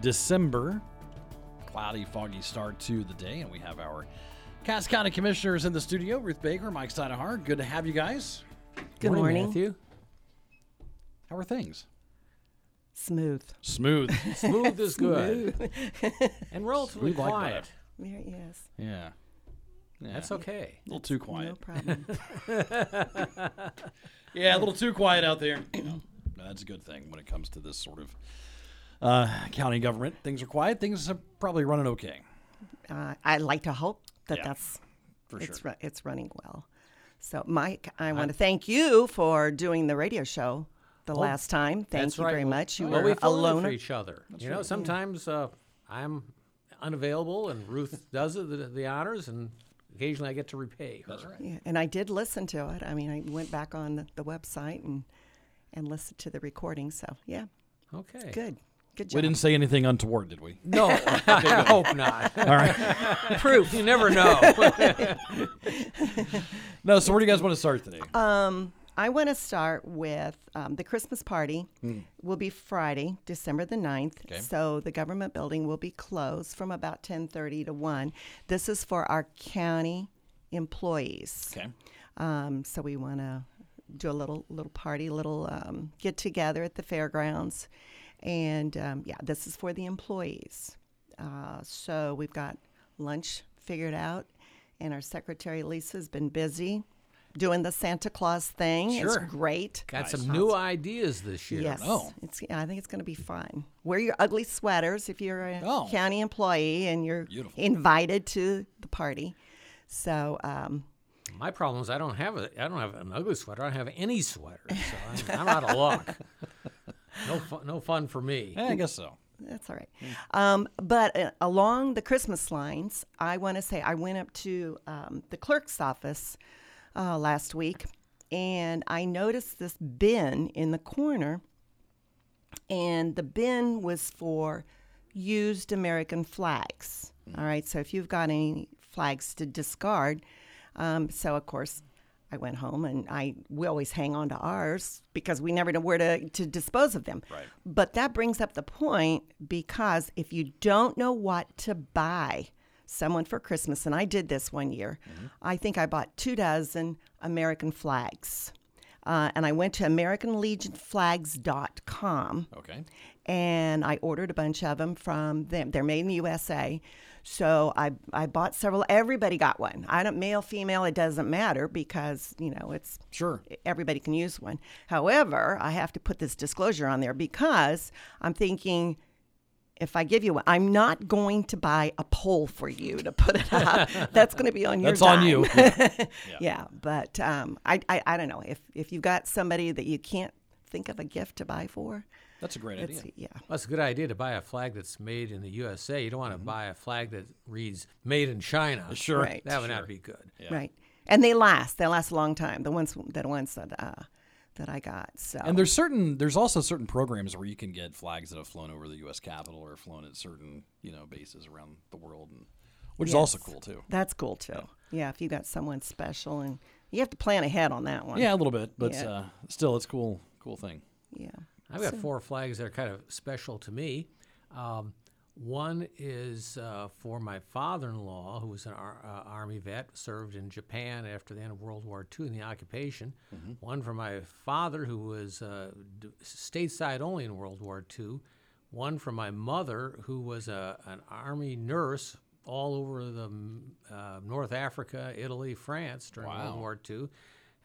December. Cloudy, foggy start to the day, and we have our Cass County Commissioners in the studio Ruth Baker, Mike Steinahar. Good to have you guys. Good morning. Matthew. How are things? Smooth. Smooth. Smooth is good. and relatively Smooth like quiet. There, yes. yeah. yeah. That's okay. A little too quiet. No problem. Yeah, a little too quiet out there. You know, that's a good thing when it comes to this sort of uh, county government. Things are quiet. Things are probably running okay. uh, I like to hope that Yeah, that's for it's sure. ru- it's running well. So, Mike, I want to thank you for doing the radio show the last time. Thank you right. very much. You well, were we a fill in for each other. you know, sometimes uh, I'm unavailable and Ruth does the, the honors, and occasionally I get to repay her. That's right. Yeah, and I did listen to it. I mean, I went back on the, the website and and listened to the recording. So, yeah, Okay. good, good job. We didn't say anything untoward, did we? No, I hope not. All right. Proof. You never know. No, so where do you guys want to start today? Um, I want to start with um, the Christmas party. Will be Friday, December the 9th. Okay. So the government building will be closed from about 10:30 to 1. This is for our county employees. okay. Um, so we want to do a little little party, little um, get together at the fairgrounds, and um, yeah, this is for the employees. Uh, so we've got lunch figured out, and our secretary Lisa's been busy doing the Santa Claus thing. It's great. Got some new ideas this year. Yes, Oh. it's. I think it's going to be fun. Wear your ugly sweaters if you're a Oh. county employee and you're Beautiful. invited to the party. So um, My problem is I don't have a I don't have an ugly sweater. I don't have any sweater, so I'm, I'm out of luck. No fun, no fun for me. Eh, I guess so. That's all right. Um, but uh, along the Christmas lines, I want to say I went up to um, the clerk's office uh, last week and I noticed this bin in the corner. And the bin was for used American flags. All right. So if you've got any flags to discard, um, so of course, I went home and I we always hang on to ours because we never know where to, to dispose of them. Right. But that brings up the point because if you don't know what to buy someone for Christmas, and I did this one year, mm-hmm. I think I bought two dozen American flags. Uh, and I went to AmericanLegionFlags.com Okay. and I ordered a bunch of them from them. They're made in the USA. So I, I bought several. Everybody got one. I don't male, female. It doesn't matter because you know it's Sure. everybody can use one. However, I have to put this disclosure on there because I'm thinking if I give you one, I'm not going to buy a pole for you to put it up. That's going to be on your That's on dime. you. yeah. but um, I, I I don't know if if you've got somebody that you can't think of a gift to buy for. That's a great It's, idea. yeah. Well, it's a good idea to buy a flag that's made in the USA. You don't want to buy a flag that reads "Made in China." Sure. Right. That would not be good. Right. And they last. They last a long time. The ones the ones that uh, that I got. So And there's certain there's also certain programs where you can get flags that have flown over the U.S. Capitol or flown at certain you know bases around the world, and which is also cool too. that's cool too. Yeah. if you got someone special and you have to plan ahead on that one. Yeah, a little bit, but Yeah. uh, still, it's cool. Cool thing. Yeah. I've got four flags that are kind of special to me. Um, one is uh, for my father-in-law, who was an ar- uh, army vet, served in Japan after the end of World War II in the occupation. One for my father, who was uh, d- stateside only in World War II. One for my mother, who was a, an army nurse all over the uh, North Africa, Italy, France during Wow. World War II.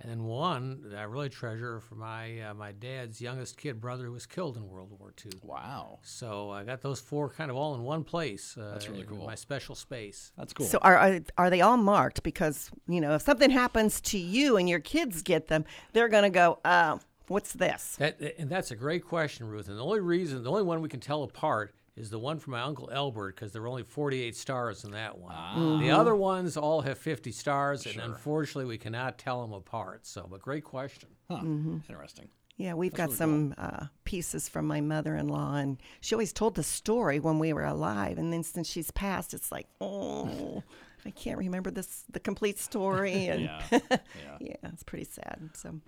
And then one that I really treasure for my uh, my dad's youngest kid brother who was killed in World War II. Wow, So I got those four kind of all in one place. Uh, That's really in cool. My special space. that's cool. So are, are are they all marked? Because you know, if something happens to you and your kids get them, they're gonna go, uh, "What's this?" That and that's a great question, Ruth. And the only reason, the only one we can tell apart is the one for my uncle Elbert because there were only 48 stars in that one. Ah. The other ones all have 50 stars, and unfortunately, we cannot tell them apart. So, but great question. Huh. Mm-hmm. Interesting. Yeah, we've got some uh, pieces from my mother-in-law, and she always told the story when we were alive. And then since she's passed, it's like, oh, I can't remember this the complete story. And Yeah. yeah. it's pretty sad. So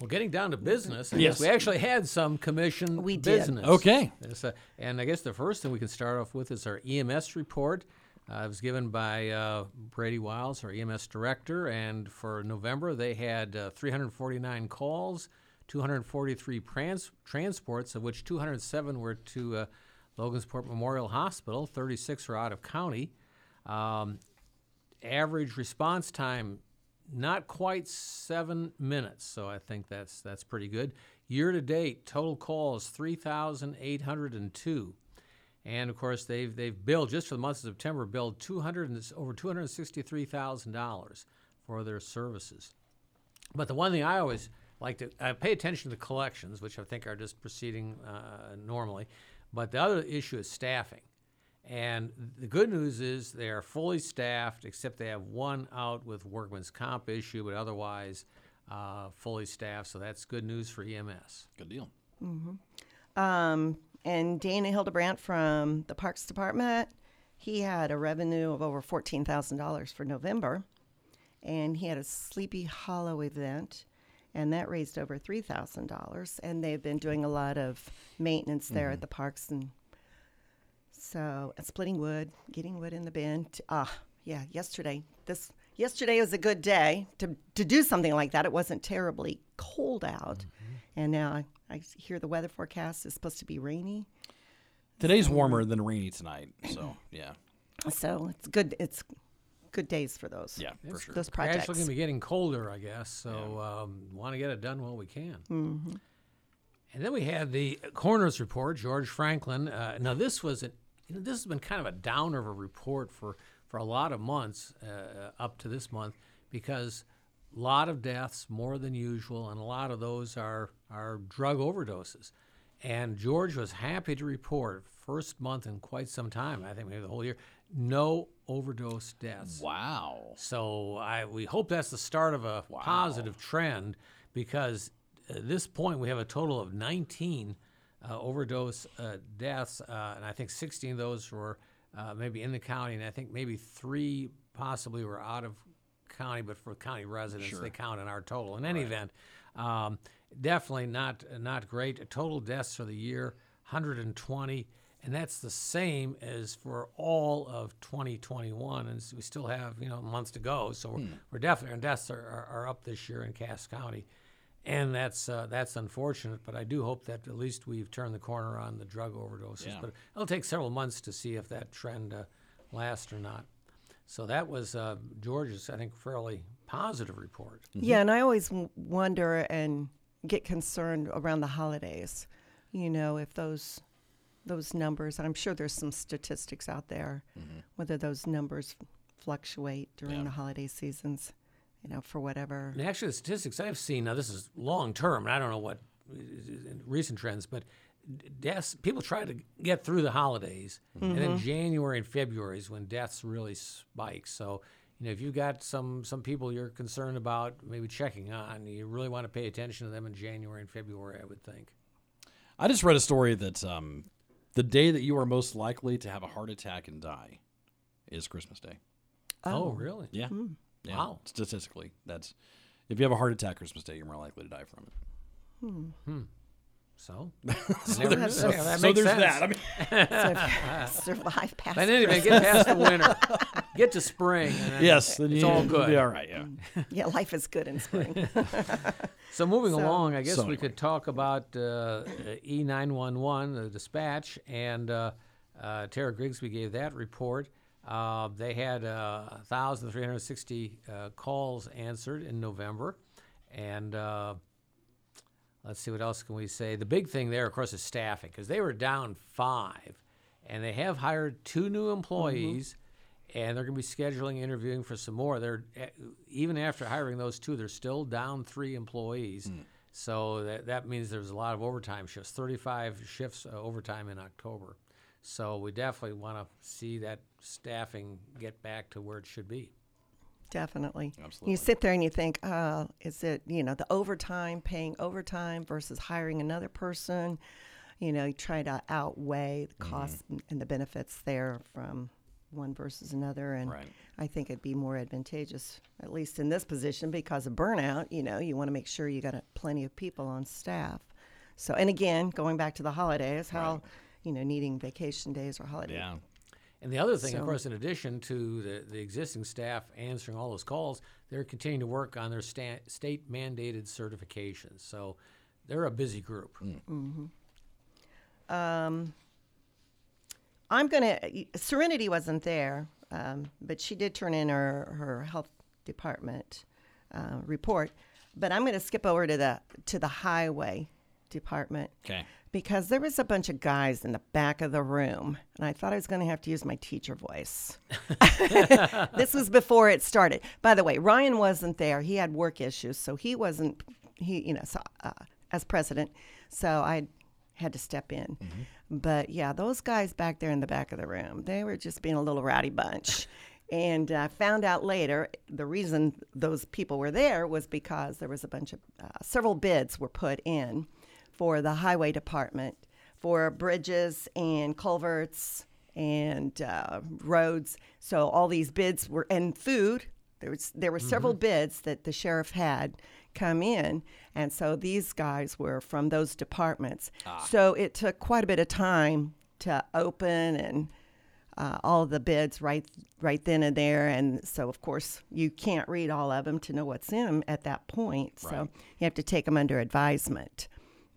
Well, getting down to business, I Yes. we actually had some commission We did. business. Okay. Yes, uh, and I guess the first thing we can start off with is our EMS report. Uh, it was given by uh, Brady Wiles, our EMS director, and for November they had uh, 349 calls, 243 trans- transports, of which 207 were to uh, Logansport Memorial Hospital, 36 were out of county. Um, average response time not quite seven minutes so i think that's that's pretty good year to date total calls 3802 and of course they've they've billed just for the month of september billed 200 and- over $263000 for their services but the one thing I always like to I pay attention to the collections, which I think are just proceeding uh, normally. But the other issue is staffing. And the good news is they are fully staffed, except they have one out with workman's comp issue, but otherwise uh, fully staffed. So that's good news for EMS. Good deal. Um, and Dana Hildebrandt from the Parks Department, he had a revenue of over fourteen thousand dollars for November, and he had a Sleepy Hollow event, and that raised over three thousand dollars. And they've been doing a lot of maintenance there at the parks, and so splitting wood, getting wood in the bin. T- Ah, yeah. Yesterday, this yesterday was a good day to to do something like that. It wasn't terribly cold out, and now I, I hear the weather forecast is supposed to be rainy. Today's warmer than rainy tonight, so yeah, So it's good. It's good days for those. yeah, for sure. Those Gradually projects. going to be getting colder, I guess. So um, want to get it done while we can. Mm-hmm. And then we had the coroner's report, George Franklin. Uh, now this was a, you know, this has been kind of a downer of a report for for a lot of months uh, up to this month because a lot of deaths, more than usual, and a lot of those are are drug overdoses. And George was happy to report first month in quite some time, I think maybe the whole year, no overdose deaths. Wow. So I we hope that's the start of a positive trend because at this point we have a total of 19 uh, overdose uh, deaths, uh, and I think 16 of those were uh, maybe in the county, and I think maybe three possibly were out of county, but for county residents they count in our total. In any event, um, definitely not not great. Total deaths for the year 120 and that's the same as for all of 2021 and we still have you know months to go so we're, we're definitely our deaths are, are, are up this year in cass county and that's uh, that's unfortunate but i do hope that at least we've turned the corner on the drug overdoses Yeah. but it'll take several months to see if that trend uh, lasts or not so that was uh, george's i think fairly positive report Yeah, and I always wonder and get concerned around the holidays. You know, if those those numbers. I'm sure there's some statistics out there, whether those numbers fluctuate during Yeah. the holiday seasons. You know, for whatever. And actually, the statistics I've seen now, this is long term, and I don't know what uh, recent trends, but deaths. People try to get through the holidays, and then January and February is when deaths really spike. So, you know, if you've got some some people you're concerned about, maybe checking on, you really want to pay attention to them in January and February. I would think. I just read a story that um, the day that you are most likely to have a heart attack and die is Christmas Day. Oh, really? Yeah. Yeah. Wow. Statistically, that's if you have a heart attack Christmas Day, you're more likely to die from it. So, So there's, knew. Yeah, that so there's that. I mean, So survive past. but anyway, get past the winter, get to spring. And then yes, then it's you, all you'll good. Be all right. Yeah. Yeah, life is good in spring. So moving So- along, I guess So we anyway. could talk about uh, E911, the dispatch, and uh, uh, Tara Grigsby gave that report. Uh, they had uh, 1,360 uh, calls answered in November, and uh, let's see what else can we say. The big thing there, of course, is staffing because they were down five, and they have hired two new employees, and they're going to be scheduling interviewing for some more. They're even after hiring those two, they're still down three employees. So that that means there's a lot of overtime shifts, 35 shifts uh, overtime in October. So we definitely want to see that staffing get back to where it should be. Definitely. Absolutely. You sit there and you think, uh, is it, you know, the overtime, paying overtime versus hiring another person? You know, you try to outweigh the Mm-hmm. costs and- and the benefits there from one versus another. And Right. I think it'd be more advantageous, at least in this position, because of burnout. You know, you want to make sure you got a, plenty of people on staff. So, and again, going back to the holidays, how, you know, needing vacation days or holiday Yeah. And the other thing, of course, in addition to the, the existing staff answering all those calls, they're continuing to work on their sta- state mandated certifications. So they're a busy group. I'm gonna. Serenity wasn't there, um, but she did turn in her her health department uh, report. But I'm gonna skip over to the to the highway department Okay. Because there was a bunch of guys in the back of the room, and I thought I was gonna have to use my teacher voice. this was before it started. By the way, Ryan wasn't there. He had work issues, so he wasn't. He, you know, so, uh, as president, so I had to step in. But yeah, those guys back there in the back of the room, they were just being a little rowdy bunch. And I found out later the reason those people were there was because there was a bunch of uh, several bids were put in for the highway department for bridges and culverts and uh, roads. So all these bids were and food. There was there were several bids that the sheriff had come in, and so these guys were from those departments. So it took quite a bit of time to open and uh, all the bids right right then and there, and so of course you can't read all of them to know what's in them at that point. So you have to take them under advisement.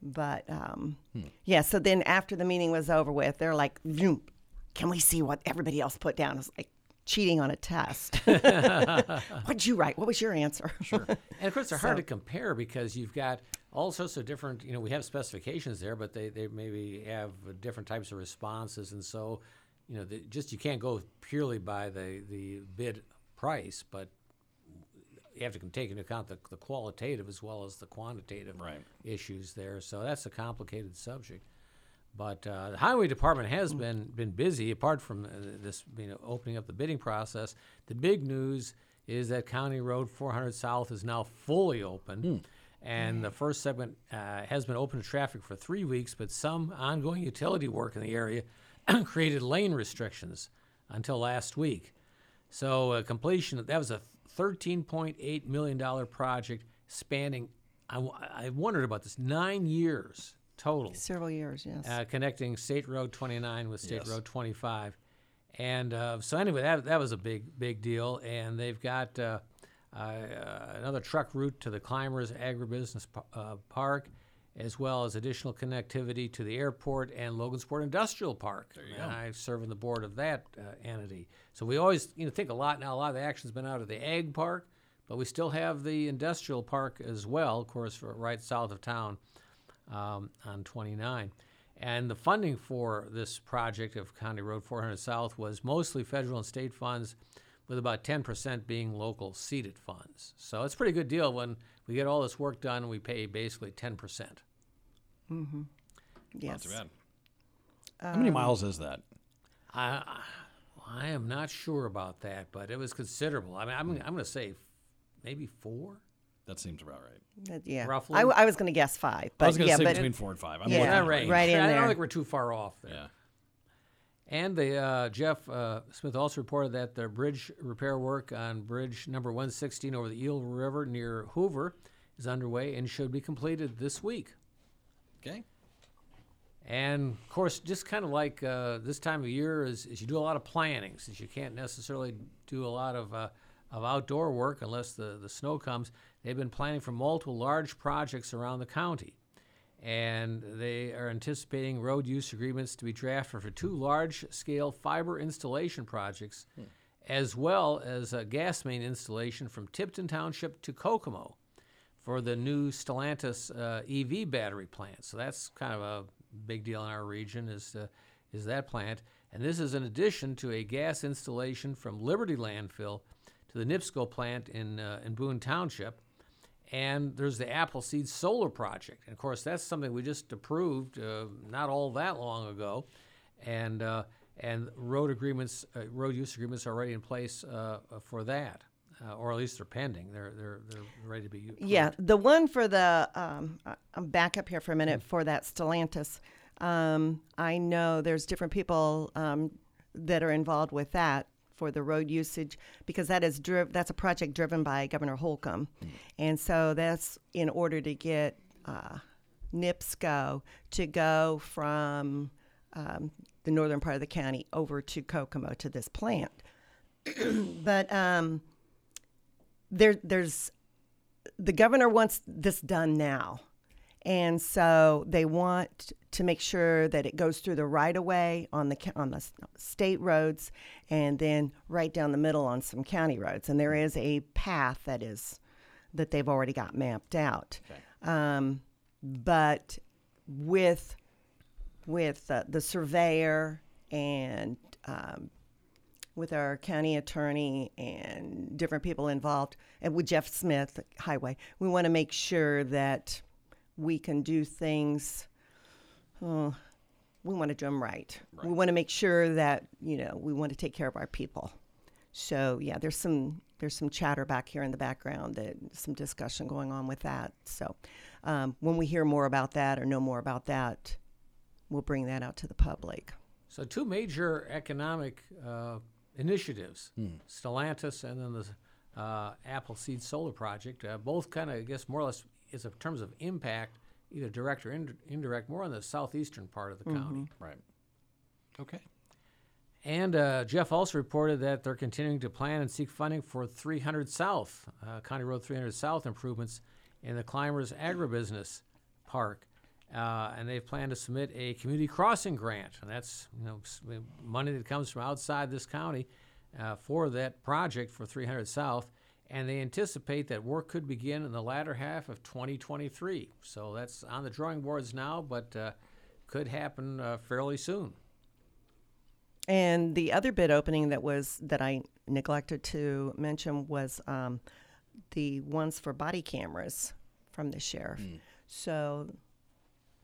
But um, yeah, so then after the meeting was over with, they're like, "Can we see what everybody else put down?" It's like cheating on a test. What'd you write? What was your answer? Sure. And of course, they're hard to compare because you've got all sorts of different, you know, we have specifications there, but they, they maybe have different types of responses. And so, you know, the, just you can't go purely by the, the bid price, but have to take into account the, the qualitative as well as the quantitative Right. issues there. So that's a complicated subject. But uh, the highway department has been been busy. Apart from uh, this, you know, opening up the bidding process, the big news is that County Road 400 South is now fully open, and the first segment uh, has been open to traffic for three weeks. But some ongoing utility work in the area created lane restrictions until last week. So uh, completion that was a 13.8 million dollar project spanning. I, w- I wondered about this nine years total Several years, yes. uh, connecting State Road 29 with State Yes. Road 25. And uh, so anyway, that, that was a big big deal. And they've got uh, uh, another truck route to the Climbers Agribusiness uh, Park, as well as additional connectivity to the airport and Logansport Industrial Park. And I serve on the board of that uh, entity. So we always you know think a lot now. A lot of the action's been out of the ag park, but we still have the industrial park as well, of course, for right south of town um, on 29. And the funding for this project of County Road 400 South was mostly federal and state funds, with about 10% being local seeded funds. So it's a pretty good deal when we get all this work done. We pay basically 10%. yes. Not too bad. How many miles is that? I, I am not sure about that, but it was considerable. I mean, I'm, I'm going to say maybe four. That seems about right. Uh, yeah. Roughly? I was going to guess five, but I was going to yeah, say between four and five. I'm Yeah. looking that at it range. right in I there. don't think we're too far off there. Yeah. And the uh, Jeff uh, Smith also reported that the bridge repair work on bridge number 116 over the Eel River near Hoover is underway and should be completed this week. Okay. And of course, just kind of like uh, this time of year, is, is you do a lot of planning since you can't necessarily do a lot of, uh, of outdoor work unless the, the snow comes. They've been planning for multiple large projects around the county. And they are anticipating road use agreements to be drafted for two large scale fiber installation projects, as well as a gas main installation from Tipton Township to Kokomo for the new Stellantis uh, EV battery plant. So that's kind of a big deal in our region is uh, is that plant. And this is in addition to a gas installation from Liberty Landfill to the NIPSCO plant in uh, in Boone Township. And there's the Appleseed Solar Project. And of course, that's something we just approved uh, not all that long ago. and uh, and road agreements, uh, road use agreements are already in place uh, uh, for that, uh, or at least they're pending. They're they're they're ready to be. Approved. Yeah, the one for the um, I'm back up here for a minute for that Stellantis. Um, I know there's different people um, that are involved with that for the road usage because that is driv- that's a project driven by Governor Holcomb, and so that's in order to get uh, NIPSCO to go from um, the northern part of the county over to Kokomo to this plant. but um, there, there's the governor wants this done now. And so they want to make sure that it goes through the right of way on the on the state roads, and then right down the middle on some county roads. And there is a path that is that they've already got mapped out. Um, but with with uh, the surveyor and um, with our county attorney and different people involved, and with Jeff Smith, Highway, we want to make sure that we can do things. Oh, we want to do them right. We want to make sure that you know we want to take care of our people. So yeah, there's some there's some chatter back here in the background that some discussion going on with that. So um, when we hear more about that or know more about that, we'll bring that out to the public. So two major economic uh, initiatives, Stellantis and then the uh, Appleseed Solar Project, uh, both kind of, I guess, more or less, is in terms of impact, either direct or ind- indirect, more on the southeastern part of the county. Right. Okay. And uh, Jeff also reported that they're continuing to plan and seek funding for 300 South, uh, County Road 300 South improvements in the Climbers Agribusiness Park. Uh, and they plan to submit a community crossing grant, and that's you know money that comes from outside this county uh, for that project for 300 South. And they anticipate that work could begin in the latter half of 2023. So that's on the drawing boards now, but uh, could happen uh, fairly soon. And the other bid opening that was that I neglected to mention was um, the ones for body cameras from the sheriff. So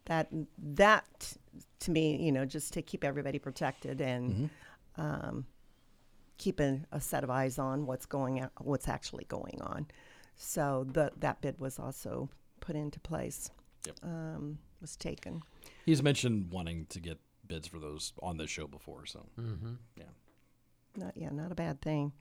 that that to me, you know, just to keep everybody protected and um, keep a, a set of eyes on what's going out, what's actually going on. So the that bid was also put into place. Yep. Um, was taken. He's mentioned wanting to get bids for those on this show before, so yeah. Not yeah, not a bad thing.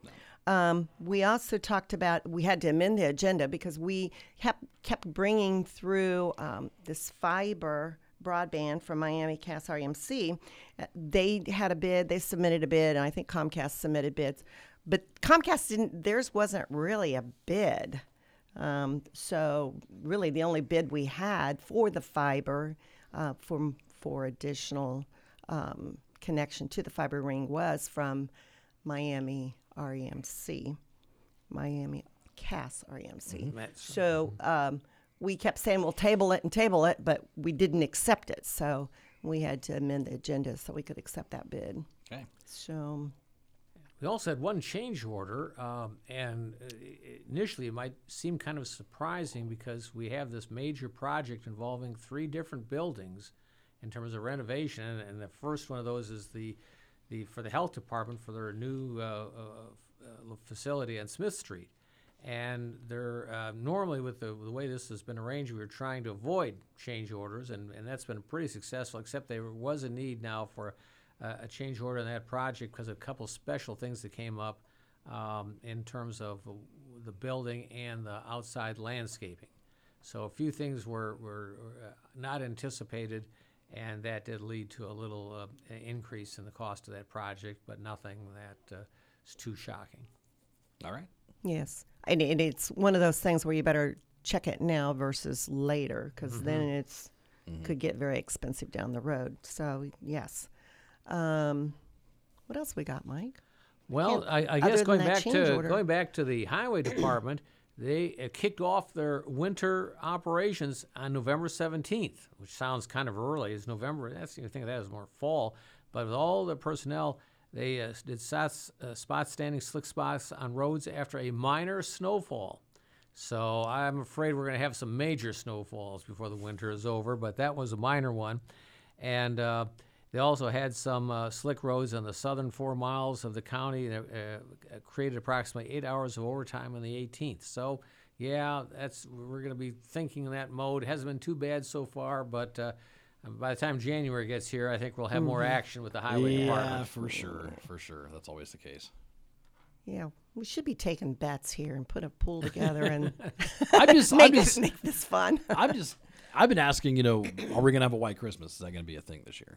Um, we also talked about we had to amend the agenda because we kept kept bringing through um, this fiber broadband from Miami Cass REMC. Uh, They had a bid. They submitted a bid, and I think Comcast submitted bids, but Comcast didn't. Theirs wasn't really a bid. Um, so really, the only bid we had for the fiber uh, for for additional um, connection to the fiber ring was from Miami REMC, Miami Cass REMC. That's- So um, we kept saying we'll table it and table it, but we didn't accept it. So we had to amend the agenda so we could accept that bid. Okay. So We also had one change order, um, and uh, initially it might seem kind of surprising because we have this major project involving three different buildings in terms of renovation, and, and the first one of those is the, the for the health department for their new uh, uh, uh, facility on Smith Street. And they're uh, normally with the, the way this has been arranged, we were trying to avoid change orders, and, and that's been pretty successful. Except there was a need now for uh, a change order in that project because of a couple special things that came up um, in terms of uh, the building and the outside landscaping. So a few things were, were uh, not anticipated, and that did lead to a little uh, increase in the cost of that project, but nothing that uh, is too shocking. All right. yes, and, and it's one of those things where you better check it now versus later because then it's could get very expensive down the road. So yes. Um, what else we got, Mike? Well, I, I guess going back to order. going back to the highway department, they uh, kicked off their winter operations on November seventeenth, which sounds kind of early. It's November. That's you think of that as more fall, but with all the personnel, they uh, did spots, uh, spot standing slick spots on roads after a minor snowfall. So I'm afraid we're going to have some major snowfalls before the winter is over, but that was a minor one. And uh, They also had some uh, slick roads on the southern four miles of the county that uh, created approximately eight hours of overtime on the 18th. So, yeah, that's we're going to be thinking in that mode. Hasn't been too bad so far, but uh, by the time January gets here, I think we'll have more action with the highway Yeah, department. for sure, for sure. That's always the case. Yeah, we should be taking bets here and put a pool together and I'm just, I'm make, just, this, make this fun. I'm just, I've been asking. You know, are we gonna have a white Christmas? Is that gonna be a thing this year?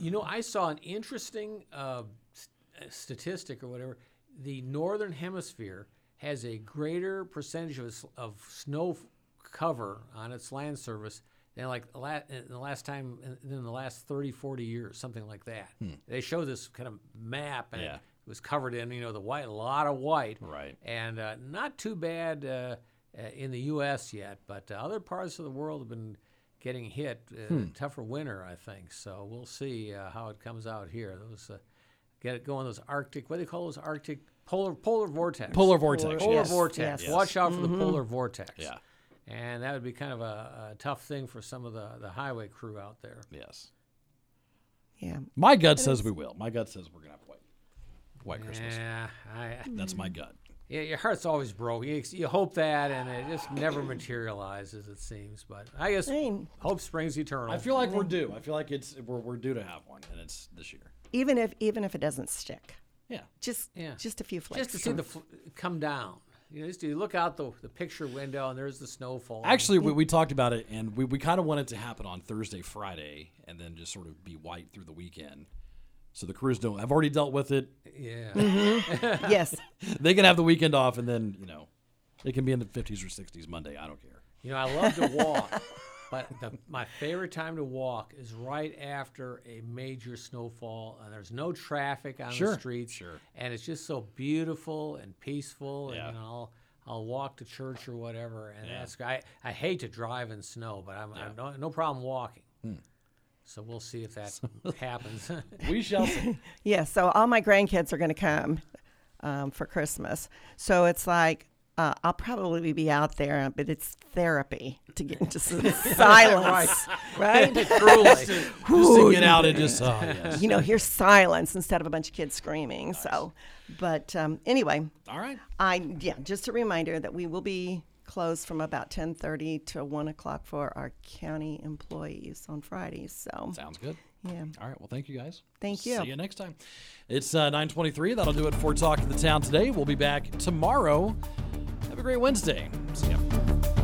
You know, I saw an interesting uh, s- uh, statistic or whatever. The northern hemisphere has a greater percentage of, of snow cover on its land surface than like the la- the last time in, in the last 30, 40 years, something like that. They show this kind of map and Yeah. it was covered in you know the white, a lot of white, Right. and uh, not too bad uh, uh, in the U.S. yet, but uh, other parts of the world have been getting hit. Uh, Tougher winter, I think. So we'll see uh, how it comes out here. Those uh, get it going. Those Arctic, what do they call those Arctic polar polar vortex? Polar vortex. Polar yes. vortex. Yes. Watch out for the polar vortex. Yeah. And that would be kind of a, a tough thing for some of the, the highway crew out there. Yes. Yeah, My gut says we will. My gut says we're gonna have white, white Christmas. Yeah, I, That's my mm. gut. Yeah, your heart's always broke. You, you hope that, and it just never materializes. It seems, but I guess I mean- hope springs eternal. I feel like we're due. I feel like it's we're, we're due to have one, and it's this year. even if even if it doesn't stick, Yeah. just Yeah. just a few flakes. just to see the fl- come down. You know, just to look out the, the picture window, and there's the snowfall. Actually, we, we talked about it, and we, we kind of wanted it to happen on Thursday, Friday, and then just sort of be white through the weekend. So the crews don't. I've already dealt with it. yeah, mm-hmm. yes, They can have the weekend off, and then you know, it can be in the 50s or 60s Monday. I don't care. you know, I love to walk, but the, my favorite time to walk is right after a major snowfall, and there's no traffic on Sure, the streets, sure. and it's just so beautiful and peaceful. Yeah. And you I'll, I'll walk to church or whatever, and Yeah. that's I, I hate to drive in snow, but I'm, I'm no, no problem walking. Hmm. So we'll see if that happens. We shall see. yeah. So all my grandkids are going to come um, for Christmas. So it's like uh, I'll probably be out there, but it's therapy to get into some silence, right? Truly. just to get out and just oh, yes. you know, hear silence instead of a bunch of kids screaming. So, but um, anyway, All right. I yeah, just a reminder that we will be closed from about ten thirty to one o'clock for our county employees on Fridays. So Sounds good. yeah, All right. Well, thank you guys. Thank you. See you next time. It's uh, 923. That'll do it for Talk of the Town today. We'll be back tomorrow. Have a great Wednesday. See ya.